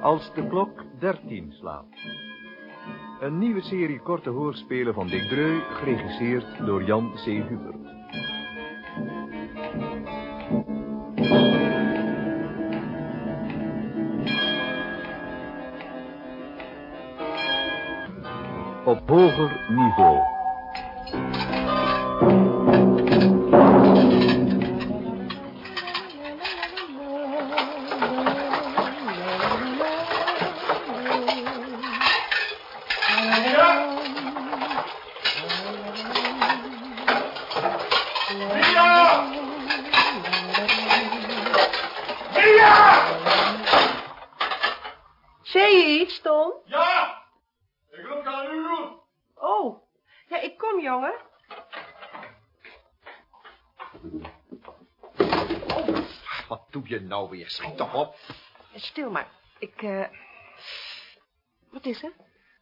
Als de klok 13 slaat. Een nieuwe serie korte hoorspelen van Dick Dreu, geregisseerd door Jan C. Hubert. Nou weer? Schiet toch op. Stil maar. Ik, eh... Wat is er?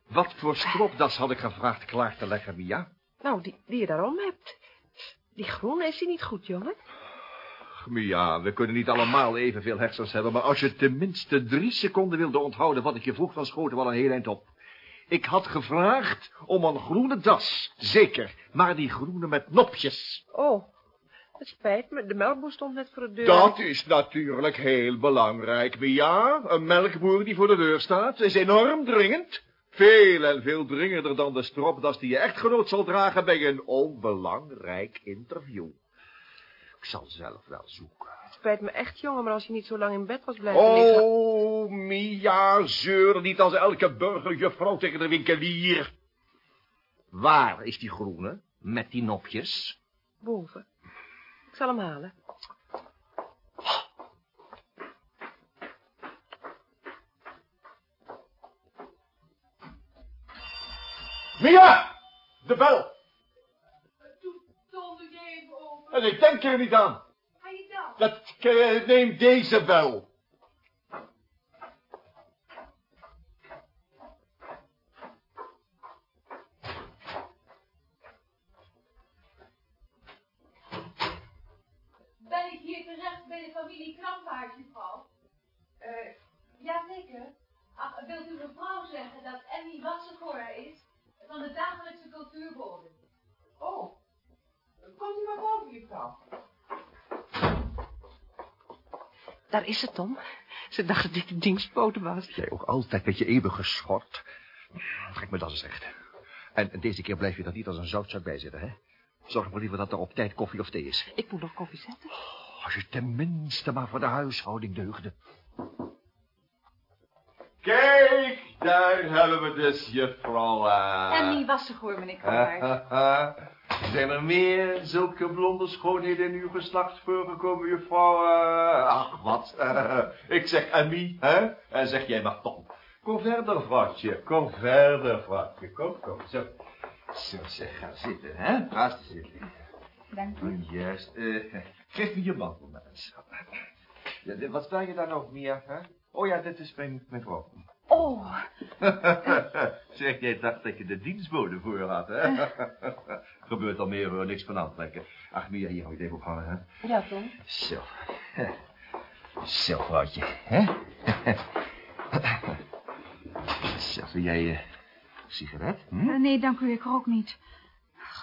Wat voor stropdas had ik gevraagd klaar te leggen, Mia? Nou, die, die je daarom hebt. Die groene is die niet goed, jongen? Mia, we kunnen niet allemaal evenveel hersens hebben... maar als je tenminste drie seconden wilde onthouden wat ik je vroeg... dan schoten we al een heel eind op. Ik had gevraagd om een groene das, zeker. Maar die groene met nopjes. Oh, het spijt me. De melkboer stond net voor de deur. Dat is natuurlijk heel belangrijk, Mia. Een melkboer die voor de deur staat is enorm dringend. Veel en veel dringender dan de stropdas die je echtgenoot zal dragen bij een onbelangrijk interview. Ik zal zelf wel zoeken. Het spijt me echt, jongen, maar als je niet zo lang in bed was blijven liggen... Oh, Mia, zeur niet als elke burgerjuffrouw tegen de winkelier. Waar is die groene, met die nopjes? Boven. Ik zal hem halen. Mia, de bel. Doe, Tom, doe jij even open. En ik denk er niet aan. Ga je dan? Dat, eh, neem deze bel. Familie Krampaard, juffrouw? Eh, jazeker. Ach, wilt u mevrouw zeggen dat Emmy Wassegoor is van de dagelijkse cultuurbode? Oh, komt u maar boven, juffrouw. Daar is het, Tom. Ze dacht dat dit een dingspoten was. Jij ook altijd met je eeuwige schort. Trek me dat eens recht. En deze keer blijf je er niet als een zoutzak bij zitten, hè? Zorg maar liever dat er op tijd koffie of thee is. Ik moet nog koffie zetten. Als je tenminste maar voor de huishouding deugde. Kijk, daar hebben we dus juffrouw... Uh... Emmy Wassegoor, meneer Krampaard. Zijn er meer zulke blonde schoonheden in uw geslacht voorgekomen, juffrouw? eh? ach, wat. ik zeg Emmy, hè? En zeg jij maar Tom. Kom verder, vrouwtje. Kom verder, vrouwtje. Kom, kom. Zo. Zo, zeg, ga zitten, hè? Ga zitten. Dank u. Juist. eh, geef me je mantel maar eens. Ja, wat sta je daar nog, Mia? Hè? Oh ja, dit is mijn, mijn vrouw. Oh, zeg, jij dacht dat je de dienstbode voor had, hè? Gebeurt al meer hoor, niks van aantrekken. Ach, Mia, hier hou je het even ophangen, hè? Ja, Tom. Zo. Zo, vrouwtje, hè? Jij eh, een sigaret? Hm? Eh, nee, dank u, ik rook niet.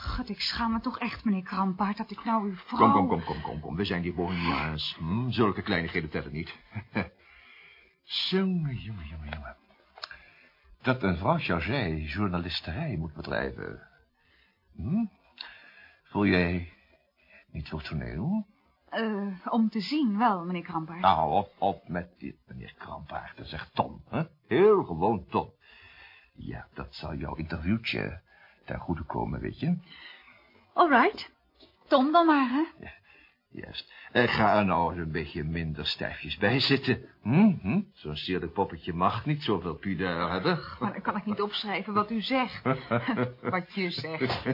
God, ik schaam me toch echt, meneer Krampaard, dat ik nou uw vrouw... Kom, kom, kom, kom, kom, kom. We zijn die bohemiaans. Hm? Zulke kleinigheden tellen niet. Jongen, jongen, jongen, jongen. Dat een vrouw Chargé journalisterij moet bedrijven. Hm? Voel jij niet voor toneel? Eh, om te zien wel, meneer Krampaard. Nou, op, op met dit, meneer Krampaard. Dat zegt Tom, hè? Heel gewoon Tom. Ja, dat zal jouw interviewtje ten goede komen, weet je. All right. Tom dan maar, hè? Juist. Ga er nou eens een beetje minder stijfjes bij zitten. Hm? Hm? Zo'n sierlijk poppetje mag niet zoveel pudeur hebben. Maar dan kan ik niet opschrijven wat u zegt. wat je zegt.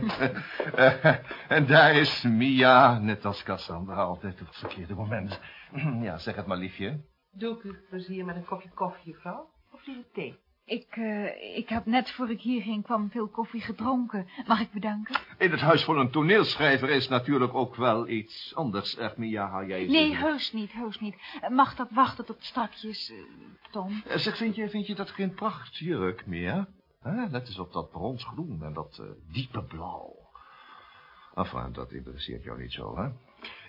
En daar is Mia, net als Cassandra, altijd op het verkeerde moment. Ja, zeg het maar, liefje. Doe ik u plezier met een kopje koffie, juffrouw? Of liever thee? Ik, eh, ik heb net voor ik hier ging kwam veel koffie gedronken. Mag ik bedanken? In het huis van een toneelschrijver is natuurlijk ook wel iets anders. Echt, Mia, haal jij eens Nee, even- heus niet, heus niet. Mag dat wachten tot strakjes, eh, Tom? Eh, Zeg, vind je, vind je dat geen prachtjurk meer? Hè? Net als op dat bronsgroen en dat diepe blauw. Enfin, dat interesseert jou niet zo, hè?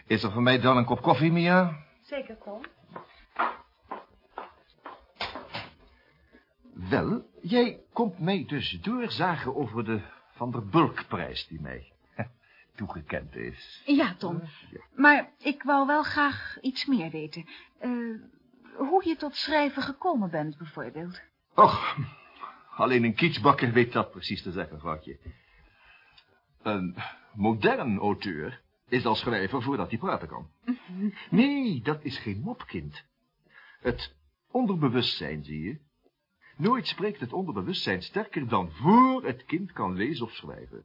Is er voor mij dan een kop koffie, Mia? Zeker, Tom. Wel, jij komt mij dus doorzagen over de Van der Bulkprijs die mij toegekend is. Ja, Tom. Maar ik wou wel graag iets meer weten. Eh, hoe je tot schrijven gekomen bent, bijvoorbeeld. Och, alleen een kietsbakker weet dat precies te zeggen, vrouwtje. Een modern auteur is al schrijver voordat hij praten kan. Nee, dat is geen mopkind. Het onderbewustzijn, zie je. Nooit spreekt het onderbewustzijn sterker dan voor het kind kan lezen of schrijven.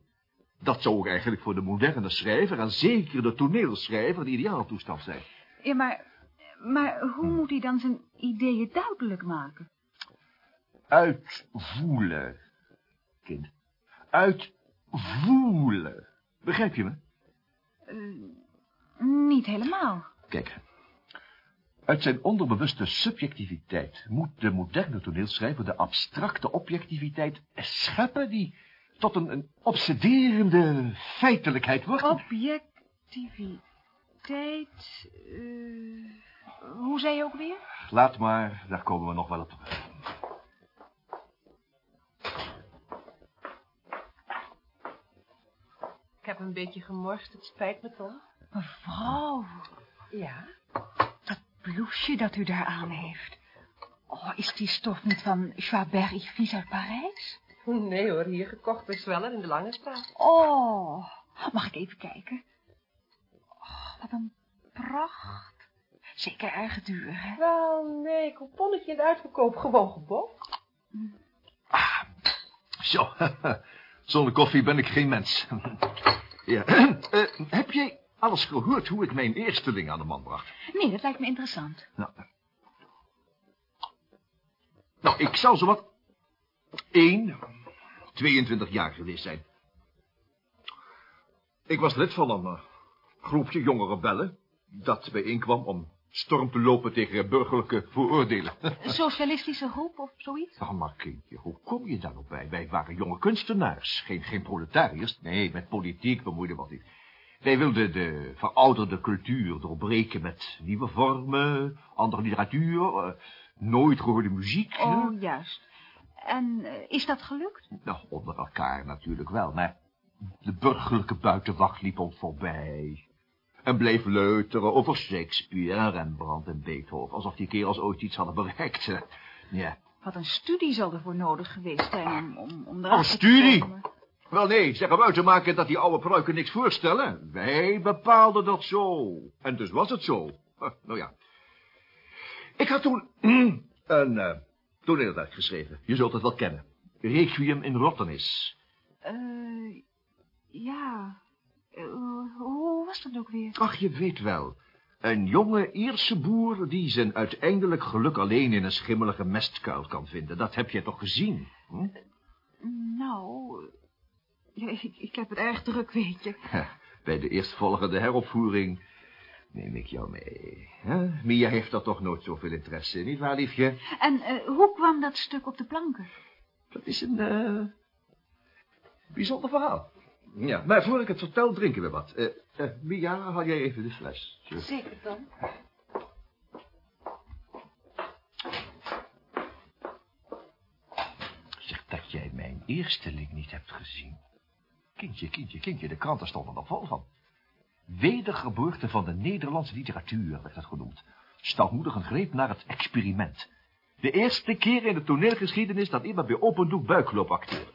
Dat zou ook eigenlijk voor de moderne schrijver en zeker de toneelschrijver de ideaaltoestand zijn. Ja, maar, maar hoe moet hij dan zijn ideeën duidelijk maken? Uitvoelen, kind. Uitvoelen. Begrijp je me? Niet helemaal. Kijk. Uit zijn onderbewuste subjectiviteit moet de moderne toneelschrijver de abstracte objectiviteit scheppen die tot een, een obsederende feitelijkheid wordt. Objectiviteit... eh, hoe zei je ook weer? Laat maar, daar komen we nog wel op terug. Ik heb een beetje gemorst, het spijt me, Tom. Mevrouw, Ja? Dat blouseje dat u daar aan heeft. Oh, is die stof niet van Chabert Yves uit Parijs? Nee hoor, hier gekocht bij Zweller in de Lange Straat. Oh, mag ik even kijken? Oh, wat een pracht. Zeker erg duur, hè? Wel, nee, couponnetje in de uitverkoop, gewoon gebokt. Zo, zonder koffie ben ik geen mens. ja. eh, heb jij alles gehoord hoe ik mijn eersteling aan de man bracht? Nee, dat lijkt me interessant. Nou, nou ik zou zowat 1, 22 jaar geweest zijn. Ik was lid van een eh, groepje jonge rebellen... dat bijeenkwam om storm te lopen tegen burgerlijke vooroordelen. Een socialistische groep of zoiets? Nou, maar kindje, hoe kom je daar nou bij? Wij waren jonge kunstenaars, geen, geen proletariërs. Nee, met politiek bemoeiden we ons niet. Wij wilden de verouderde cultuur doorbreken met nieuwe vormen, andere literatuur, eh, nooit gehoorde muziek. hè? Oh, juist. En eh, is dat gelukt? Nou, onder elkaar natuurlijk wel, maar de burgerlijke buitenwacht liep ons voorbij. En bleef leuteren over Shakespeare en Rembrandt en Beethoven, alsof die kerels ooit iets hadden bereikt. Ja. Wat een studie zal er voor nodig geweest zijn om, om, om Oh, erachter studie? Wel nee, zeg hem uit te maken dat die oude pruiken niks voorstellen. Wij bepaalden dat zo. En dus was het zo. Huh, nou ja. Ik had toen een eh toneelwerk geschreven. Je zult het wel kennen. Requiem in Rottenis. Eh, ja. Eh, hoe was dat ook weer? Ach, je weet wel. Een jonge Ierse boer die zijn uiteindelijk geluk alleen in een schimmelige mestkuil kan vinden. Dat heb je toch gezien? Hm? Nou, ja, ik, ik heb het erg druk, weet je. Bij de eerstvolgende heropvoering neem ik jou mee. hè? Mia heeft er toch nooit zoveel interesse in, nietwaar, liefje? En eh, hoe kwam dat stuk op de planken? Dat is een eh, bijzonder verhaal. Ja, maar voor ik het vertel, drinken we wat. Eh eh, Mia, haal jij even de fles. Zeker, Tom. Zeg dat jij mijn eersteling niet hebt gezien. Kindje, kindje, kindje, de kranten stonden er vol van. Wedergeboorte van de Nederlandse literatuur werd het genoemd. Stoutmoedig een greep naar het experiment. De eerste keer in de toneelgeschiedenis dat iemand bij open doek buikloop acteerde.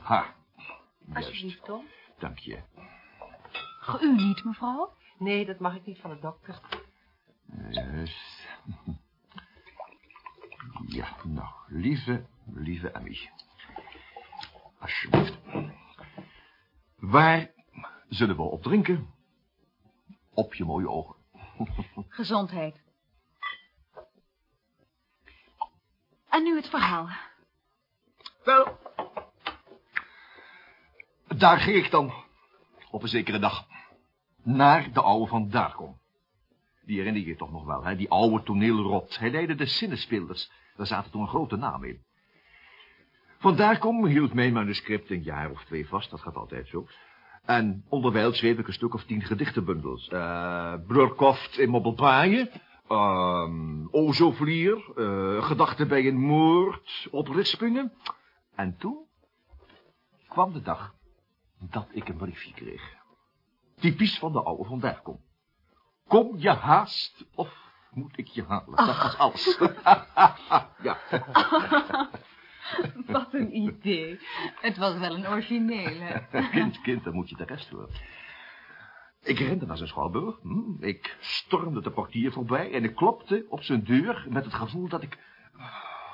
Ha, juist, Alsjeblieft, Tom. dank je. U niet, mevrouw? Nee, dat mag ik niet van de dokter. Juist. Ja, nou, lieve, lieve Emmy. Alsjeblieft. Waar zullen we op drinken? Op je mooie ogen. Gezondheid. En nu het verhaal. Wel, daar ging ik dan op een zekere dag naar de oude van Darkom. Die herinner je toch nog wel, hè? die oude toneelrot. Hij leidde de zinnenspeelders. Daar zaten toen een grote naam in. Van Darkom hield mijn manuscript een jaar of twee vast, dat gaat altijd zo. En onderwijl schreef ik een stuk of tien gedichtenbundels. Uh, Blurkoft in Mobbelpaaien, um, Ozovlier, uh, Gedachten bij een moord, Oprispingen. En toen kwam de dag dat ik een briefje kreeg. Typisch van de oude van Derkom. Kom je haast, of moet ik je halen? Dat was alles. ja. Wat een idee. Het was wel een originele. kind, kind, dan moet je de rest horen. Ik rende naar zijn schouwburg. Hm, ik stormde de portier voorbij en ik klopte op zijn deur met het gevoel dat ik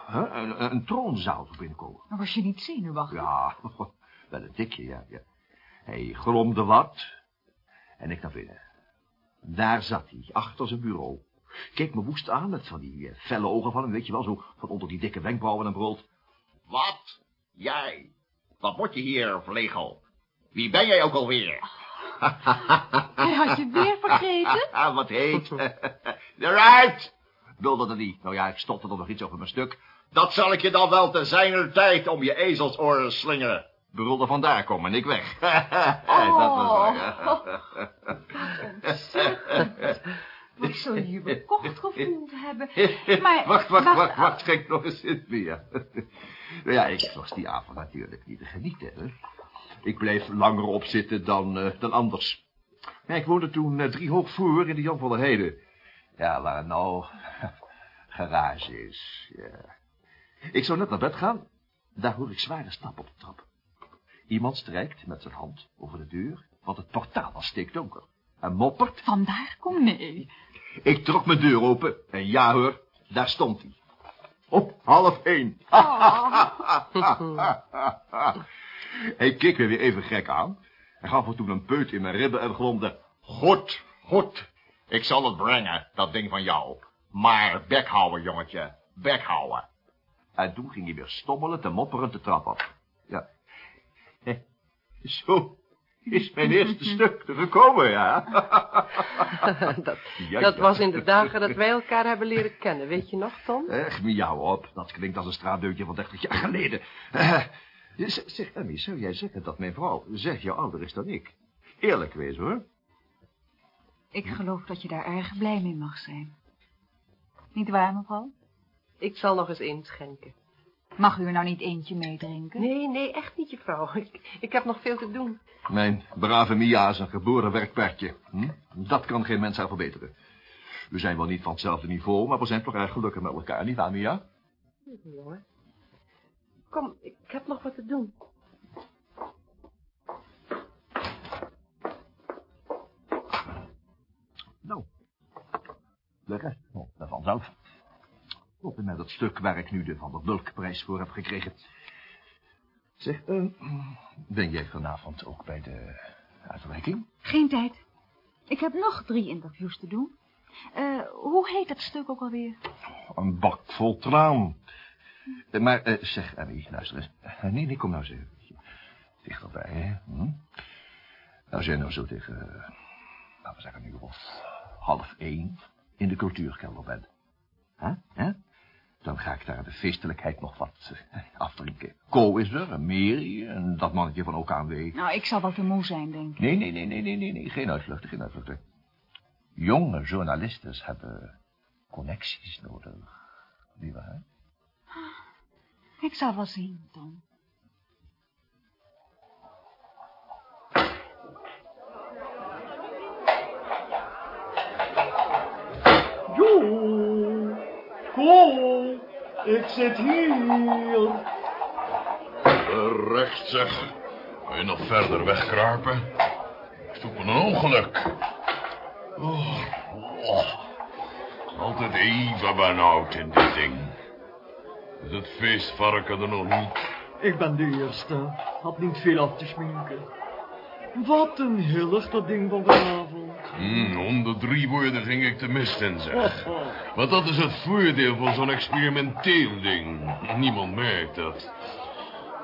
huh, een, een troonzaal zou binnenkomen. Maar was je niet zenuwachtig? Ja, wel een tikje, ja, ja. Hij gromde wat en ik naar binnen. Daar zat hij, achter zijn bureau. Keek me woest aan met van die felle ogen van hem, weet je wel, zo van onder die dikke wenkbrauwen en brood. Wat? Jij? Wat moet je hier, vlegel? Wie ben jij ook alweer? Hij had je weer vergeten? Wat heet? Eruit! Er niet. Nou ja, ik stopte er nog iets over mijn stuk. Dat zal ik je dan wel te zijner tijd om je ezelsoren slingeren. Brulde vandaar komen en ik weg. Oh, dat was waar. Wat zul je je bekocht gevoeld hebben? Maar, wacht, wacht, wacht, wacht, schenk nog eens in meer. nou ja, ik was die avond natuurlijk niet te genieten, hè. Ik bleef langer opzitten dan, uh, dan anders. Ja, ik woonde toen uh, drie hoog voor in de Jan van der Heide. Ja, waar nou garage is, ja. Ik zou net naar bed gaan, daar hoor ik zware stappen op de trap. Iemand strijkt met zijn hand over de deur, want het portaal was stikdonker. En moppert. Vandaar kom nee. Ik trok mijn deur open en ja hoor, daar stond hij. Op half één. hij keek me weer even gek aan. Hij gaf me toen een peut in mijn ribben en gromde. Goed, goed. Ik zal het brengen, dat ding van jou. Maar bek houden, jongetje. Bek houden. En toen ging hij weer stommelen te mopperen de trap op. Ja. Zo is mijn eerste stuk gekomen, ja. dat Ja, dat ja. was in de dagen dat wij elkaar hebben leren kennen. Weet je nog, Tom? Echt, miauw op. Dat klinkt als een straatdeutje van 30 jaar geleden. Eh, zeg, zeg, Emmy, zou jij zeggen dat mijn vrouw zes jaar ouder is dan ik? Eerlijk wezen, hoor. Ik geloof dat je daar erg blij mee mag zijn. Niet waar, mevrouw? Ik zal nog eens inschenken. Mag u er nou niet eentje meedrinken? Nee, nee, echt niet, juffrouw. Ik, ik heb nog veel te doen. Mijn brave Mia is een geboren werkpaardje. Hm? Dat kan geen mens haar verbeteren. We zijn wel niet van hetzelfde niveau, maar we zijn toch erg gelukkig met elkaar, niet waar, Mia? Jongen. Kom, ik heb nog wat te doen. Nou, de rest oh, dat vanzelf. En met het stuk waar ik nu de Van der Bulkprijs voor heb gekregen. Zeg, eh, ben jij vanavond ook bij de uitreiking? Geen tijd. Ik heb nog drie interviews te doen. Eh, hoe heet dat stuk ook alweer? Een bak vol traan. Eh, Maar zeg, Emmy, luister eens. Nee, nee, kom nou eens even dichterbij, hè. Hm? Nou zijn nou zo tegen, laten we zeggen, nu of half één in de cultuurkelder bent. Hè? Hè? Dan ga ik daar de feestelijkheid nog wat eh, afdrinken. Ko is er, en Mary, en dat mannetje van OKW. Nou, ik zal wel te moe zijn, denk ik. Nee, nee, nee, nee, nee, nee, nee, geen uitvluchten, geen uitvluchten. Jonge journalisten hebben connecties nodig. Niet waar? Ik zal wel zien, Tom. Kom, ik zit hier. Recht zeg. Wil je nog verder wegkruipen? Ik zoek me een ongeluk. Oh, oh. Altijd even benauwd in dit ding. Is het feestvarken er nog niet? Ik ben de eerste. Had niet veel af te sminken. Wat een hillig dat ding van vanavond. Hmm, onder drie woorden ging ik de mist in, zeg. Want dat is het voordeel van zo'n experimenteel ding. Niemand merkt dat.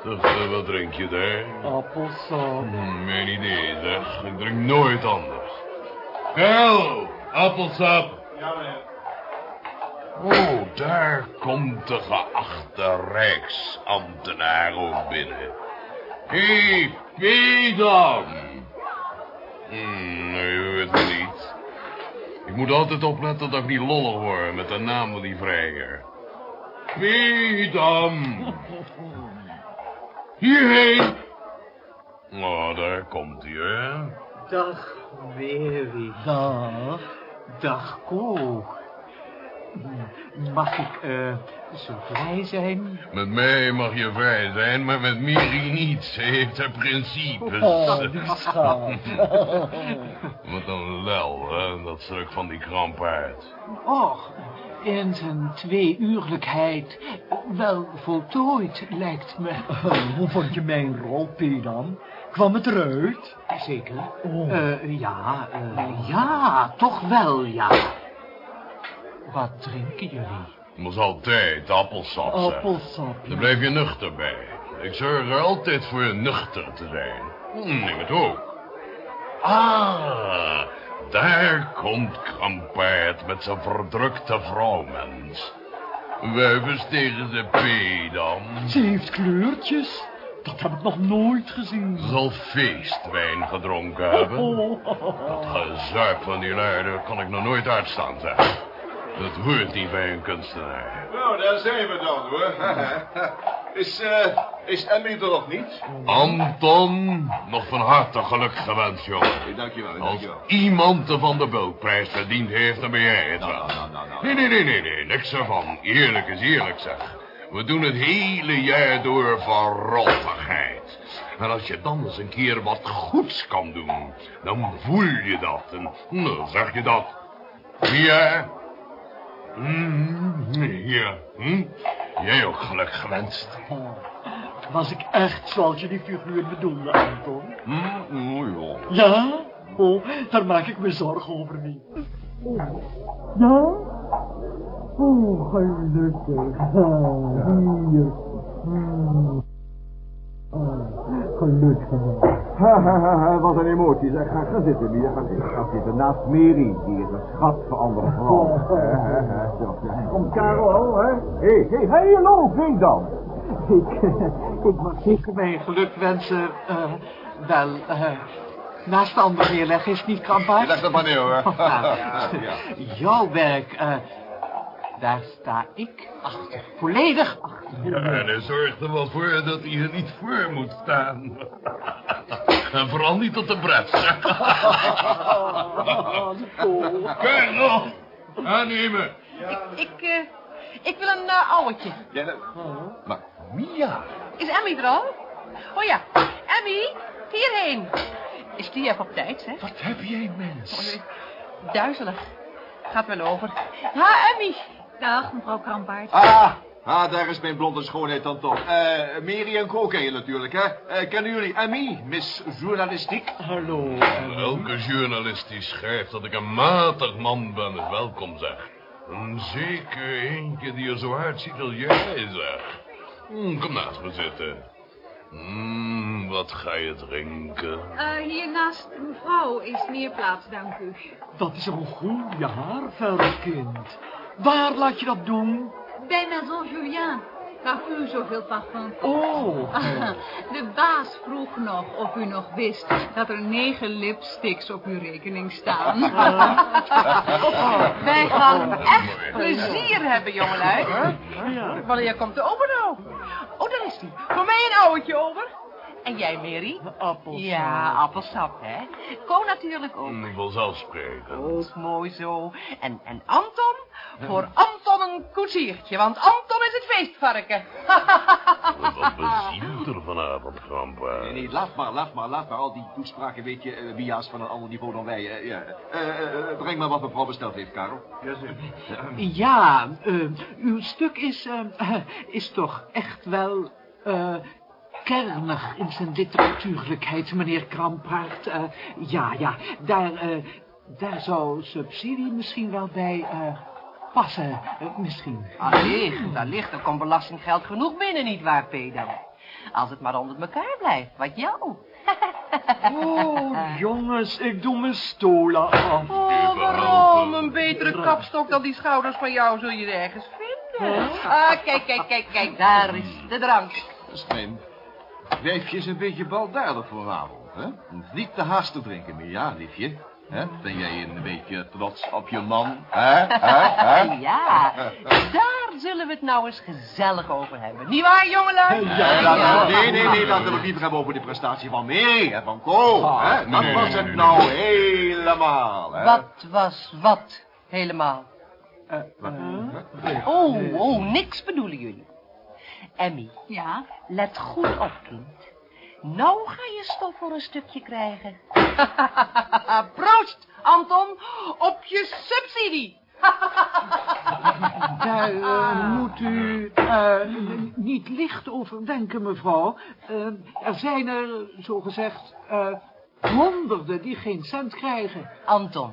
Eh, wat drink je daar? Appelsap. Hmm, mijn idee, zeg. Ik drink nooit anders. Karel, appelsap. Ja, meneer. Oh, daar komt de geachte rijksambtenaar ook binnen. Hé, hey, Pedam! Hmm, nee, u hoort me niet. Ik moet altijd opletten dat ik niet lollig word met de naam van die vrijer. Pedam! Hierheen! Oh, daar komt hij, hè? Dag, Mary. Dag. Dag. Mag ik eh, zo vrij zijn? Met mij mag je vrij zijn, maar met Miri niet. Ze heeft haar principes. Oh. Wat een lel, hè, dat stuk van die krampaard. Och, in zijn tweeuurlijkheid wel voltooid, lijkt me. Hoe vond je mijn rol, dan? Kwam het eruit? Zeker? Oh. Eh, ja, eh, ja, toch wel, ja. Wat drinken jullie? Was altijd appelsap. Appelsap. Daar blijf je nuchter bij. Ik zorg er altijd voor je nuchter te zijn. Hm, neem het ook. Ah, daar komt Krampaard met zijn verdrukte vrouwmens. Wuivens tegen de P dan. Ze heeft kleurtjes. Dat heb ik nog nooit gezien. Zal feestwijn gedronken hebben. Oh. Dat gezuip van die luiden kan ik nog nooit uitstaan, zeg. Dat hoort niet bij een kunstenaar. Nou, daar zijn we dan, hoor. is, eh, is Emmy er nog niet? Anton, nog van harte geluk gewenst, jongen. Nee, dankjewel, Als dankjewel. iemand de Van de Bulkprijs verdiend heeft, dan ben jij het Nou, wel. nou, nou. Nee, nee, nee, nee, nee, niks ervan. Eerlijk is eerlijk, zeg. We doen het hele jaar door van rottigheid. En als je dan eens een keer wat goeds kan doen, dan voel je dat. En nou, zeg je dat. Ja. Mm, ja. Hm? Jij ook geluk gewenst. Was ik echt zoals je die figuur bedoelde, Anton? Hm? Oh, joh. Ja? Oh, daar maak ik me zorgen over niet. Ja? Oh, gelukkig. Ah, Hier. Hmm. Gelukkig. Ha, ha, ha, ha, wat een emotie. Zeg, ga, ga zitten, Mia. Ga zitten. Ga zitten naast Mary. Die is een schat voor andere vrouwen. Oh. Ja. Komt Karel, hè? Hé, hé, hé, hallo, wie dan? Ik, ik mag zeker mijn geluk wensen, eh, wel, eh, naast de andere neerleggen is het niet Je krampachtig. legt het maar neer, hoor. Jouw werk, eh, daar sta ik achter. Volledig achter. Ja, en hij zorgt er wel voor dat hij er niet voor moet staan. En vooral niet tot de bres. Colonel, aannemen. Ik, eh, ik wil een uh, ouwtje. Ja, dat- maar Mia. Is Emmy er al? Oh ja, Emmy, hierheen. Is die even op tijd, hè? Wat heb jij, mens? Duizelig. Gaat wel over. Ja, Emmy. Dag, mevrouw Krampaard. Ah, ah, daar is mijn blonde schoonheid dan toch. Eh, Mary en Co ken je natuurlijk, hè? Eh, kennen jullie Emmy, Miss Journalistiek? Hallo. Elke journalist die schrijft dat ik een matig man ben, is welkom, zeg. En zeker eentje die er zo uitziet als jij, zeg. Hm, kom naast me zitten. Hm, wat ga je drinken? Eh, hier naast mevrouw is meer plaats, dank u. Dat is een goede haarverfkind. Waar laat je dat doen? Bij Maison Julien. Gaf u zoveel parfum? Oh. De baas vroeg nog of u nog wist dat er negen lipsticks op uw rekening staan. Wij gaan echt plezier hebben, jongelui. Ja. Wanneer komt de ober nou? Oh, daar is hij. Voor mij een ouwtje over. En jij, Mary? Appels. Ja, appelsap, hè? Ko natuurlijk ook. Hm, Vanzelfsprekend. Ook mooi zo. En, en Anton? Voor Anton een koetsiertje, want Anton is het feestvarken. Wat bezielt er vanavond, Grampa? Nee, nee, laat maar, laat maar, laat maar. Al die toespraken, weet je, Mia's van een ander niveau dan wij. eh, ja. Eh, eh, breng maar wat mevrouw besteld heeft, Karel. Ja, eh, uw stuk is, is toch echt wel, eh, kernig in zijn literatuurlijkheid, meneer Krampaert. Eh, ja, ja, daar, eh, daar zou subsidie misschien wel bij eh, passen, misschien. Allicht, allicht, er komt belastinggeld genoeg binnen, nietwaar, Peter? Als het maar onder elkaar blijft, wat jou. Oh, jongens, ik doe mijn stola af. Oh, waarom? Een betere kapstok dan die schouders van jou zul je ergens vinden. Ah, kijk, kijk, kijk, kijk, daar is de drank. Sven, wijfje is een beetje baldadig vanavond, hè? Niet te haastig drinken meer, ja, liefje. Hè? Ben jij een beetje trots op je man? Hè? Ja, daar zullen we het nou eens gezellig over hebben. Niet waar, jongelui? Ja, we- nee, nee, nee, laten we het liever hebben over de prestatie van Mary en van Co. hè? Dat nee, was nee, het nee, nou helemaal, hè? Wat was wat helemaal? Wat? Oh, oh, niks bedoelen jullie. Emmy, Ja? let goed op, kind. Nou ga je stof voor een stukje krijgen. Proost, Anton, op je subsidie. Daar eh, moet u eh, niet licht over denken, mevrouw. Eh, er zijn er, zogezegd, eh honderden die geen cent krijgen. Anton,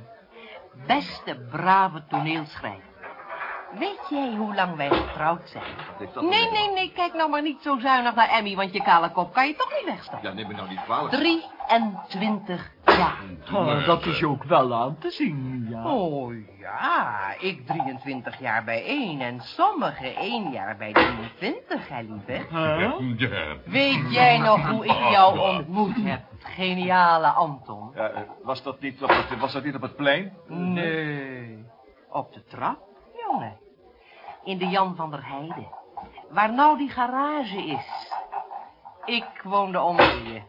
beste brave toneelschrijver. Weet jij hoe lang wij getrouwd zijn? Nee, nee, nee, kijk nou maar niet zo zuinig naar Emmy, want je kale kop kan je toch niet wegstappen. Ja, neem me nou niet kwalijk. 23 jaar. Oh, dat is ook wel aan te zien, ja. Oh ja, ik 23 jaar bij één en sommigen één jaar bij 23, hè lieve. Huh? Ja. Weet jij nog hoe ik jou ontmoet heb, geniale Anton? Ja, eh, was, dat niet op het, was dat niet op het plein? Nee, op de trap, In de Jan van der Heide, waar nou die garage is. Ik woonde onder je.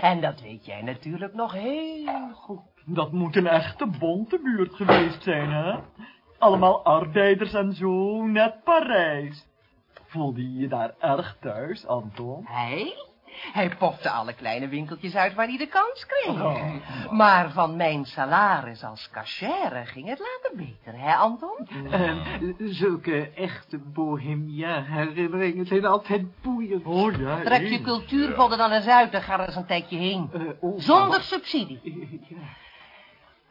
en dat weet jij natuurlijk nog heel goed. Dat moet een echte bonte buurt geweest zijn, hè? Allemaal arbeiders en zo, net Parijs. Voelde je je daar erg thuis, Anton? Hij? Hij popte alle kleine winkeltjes uit waar hij de kans kreeg. Oh. Maar van mijn salaris als cachère ging het later beter, hè Anton? Eh, zulke echte bohemia herinneringen zijn altijd boeiend. Oh ja, Trek je cultuurvodden dan eens uit en ga er eens een tijdje heen. Eh, oh, Zonder subsidie. ja.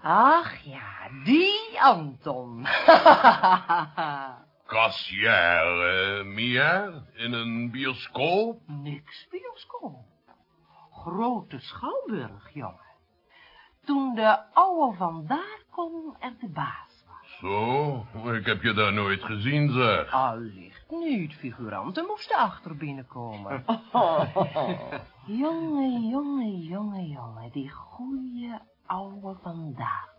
Ach ja, die Anton. Kassière, Mia, in een bioscoop? Niks bioscoop. Grote schouwburg, jongen. Toen de ouwe van daar kon er de baas was. Zo, ik heb je daar nooit gezien, zeg. Allicht niet, figuranten moesten achter binnenkomen. jongen, jongen, jongen, jongen, die goeie ouwe van daar kon. Oh,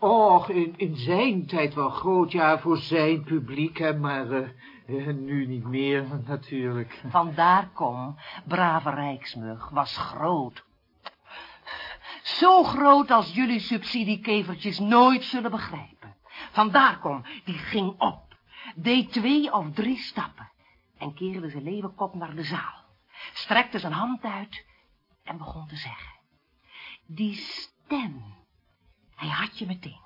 Och, in, in zijn tijd wel groot, ja, voor zijn publiek, hè, maar eh, eh, nu niet meer, natuurlijk. Vandaar kom, brave rijksmug, was groot. Zo groot als jullie subsidiekevertjes nooit zullen begrijpen. Vandaar kom, die ging op, deed twee of drie stappen en keerde zijn leeuwenkop naar de zaal. Strekte zijn hand uit en begon te zeggen. Die stem, hij had je meteen,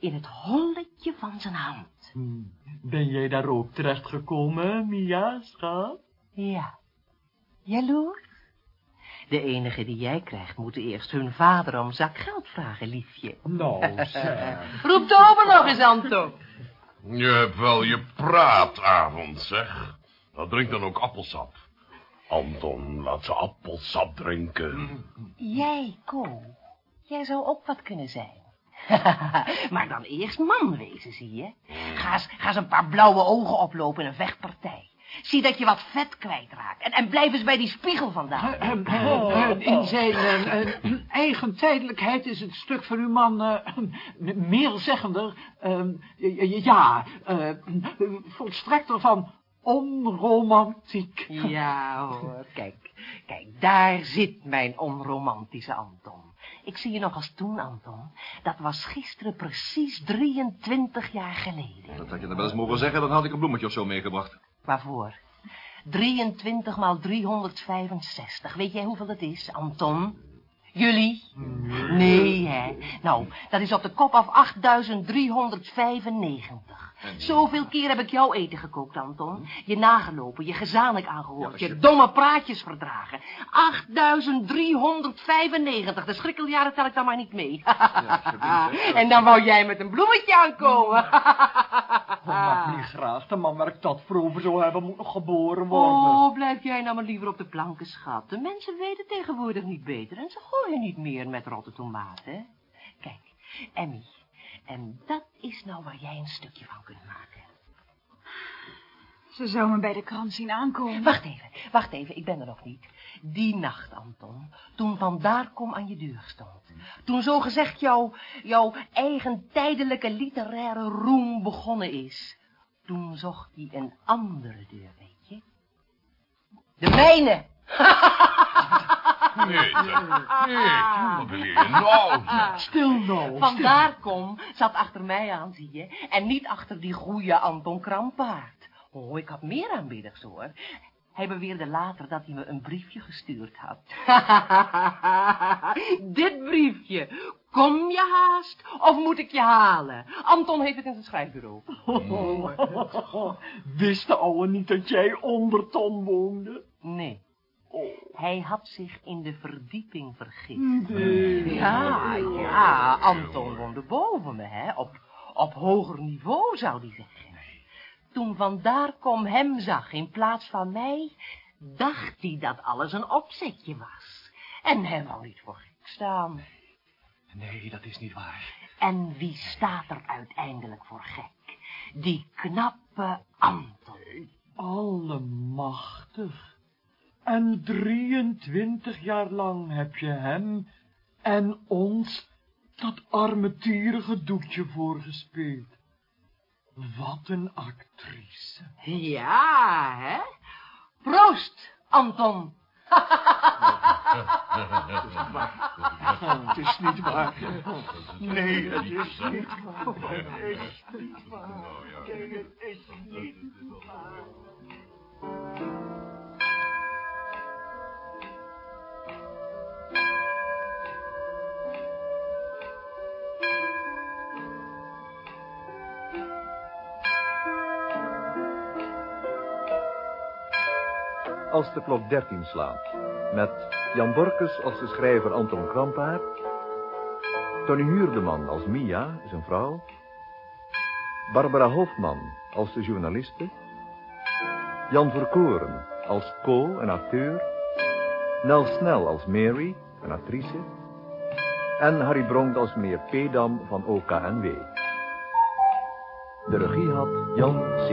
in het holletje van zijn hand. Hm, Ben jij daar ook terechtgekomen, Mia, schat? Ja. Jaloers? De enige die jij krijgt, moeten eerst hun vader om zak geld vragen, liefje. Nou, zeg. Roep de ober nog eens, Anton. Je hebt wel je praatavond, zeg. Dat drinkt dan ook appelsap. Anton, laat ze appelsap drinken. Jij, Ko, jij zou ook wat kunnen zijn. maar dan eerst man wezen, zie je. Ga eens, ga eens een paar blauwe ogen oplopen in een vechtpartij. Zie dat je wat vet kwijtraakt. En, en blijf eens bij die spiegel vandaan. Eh, eh, in zijn eh, eh, eigen tijdelijkheid is het stuk van uw man eh, meerzeggender. eh, ja, eh, volstrekter van onromantiek. Ja hoor, kijk. Kijk, daar zit mijn onromantische Anton. Ik zie je nog als toen, Anton. Dat was gisteren precies 23 jaar geleden. Dat had je dan wel eens mogen zeggen, dan had ik een bloemetje of zo meegebracht. Waarvoor? 23 maal 365. Weet jij hoeveel dat is, Anton? Jullie? Nee, hè? Nou, dat is op de kop af 8395. Zoveel keer heb ik jouw eten gekookt, Anton. Je nagelopen, je gezamenlijk aangehoord, je domme praatjes verdragen. 8395, de schrikkeljaren tel ik dan maar niet mee. en dan wou jij met een bloemetje aankomen. Oh, mag niet graag. De man waar ik dat voor over zou hebben, moet nog geboren worden. Oh, blijf jij nou maar liever op de planken, schat. De mensen weten tegenwoordig niet beter en ze gooien niet meer met rotte tomaten. Kijk, Emmy. En dat is nou waar jij een stukje van kunt maken. Ze zou me bij de krant zien aankomen. Wacht even, wacht even, ik ben er nog niet. Die nacht, Anton, toen vandaar kom aan je deur stond. Toen zogezegd jouw, jouw eigen tijdelijke literaire roem begonnen is. Toen zocht hij een andere deur, weet je. De mijne! Nee, nee, wat wil je nou? Stil nou, Vandaar kom zat achter mij aan, zie je. En niet achter die goeie Anton Krampaard. Oh, ik had meer aanbidders, hoor. Hij beweerde later dat hij me een briefje gestuurd had. Dit briefje. Kom je haast of moet ik je halen? Anton heeft het in zijn schrijfbureau. Wist de ouwe niet dat jij onder Ton woonde? Nee. Hij had zich in de verdieping vergist. Nee. Ja, ja, Anton woonde boven me, hè. Op, op hoger niveau, zou die zeggen. Toen vandaar kom hem zag in plaats van mij, dacht hij dat alles een opzetje was. En hij wou niet voor gek staan. Nee, dat is niet waar. En wie staat er uiteindelijk voor gek? Die knappe Anton. Allemachtig. En 23 jaar lang heb je hem en ons dat armetierige doekje voorgespeeld. Wat een actrice. Ja, hè? Proost, Anton. Het is niet waar. Nee, het is niet waar. Het is niet waar. Het is niet waar. Als de klok 13 slaat. Met Jan Borkes als de schrijver Anton Krampaard. Tony Huurdeman als Mia, zijn vrouw. Barbara Hofman als de journaliste. Jan Verkoren als Co, een acteur. Nel Snel als Mary, een actrice. En Harry Bronk als meneer Pedam van OKNW. De regie had Jan C.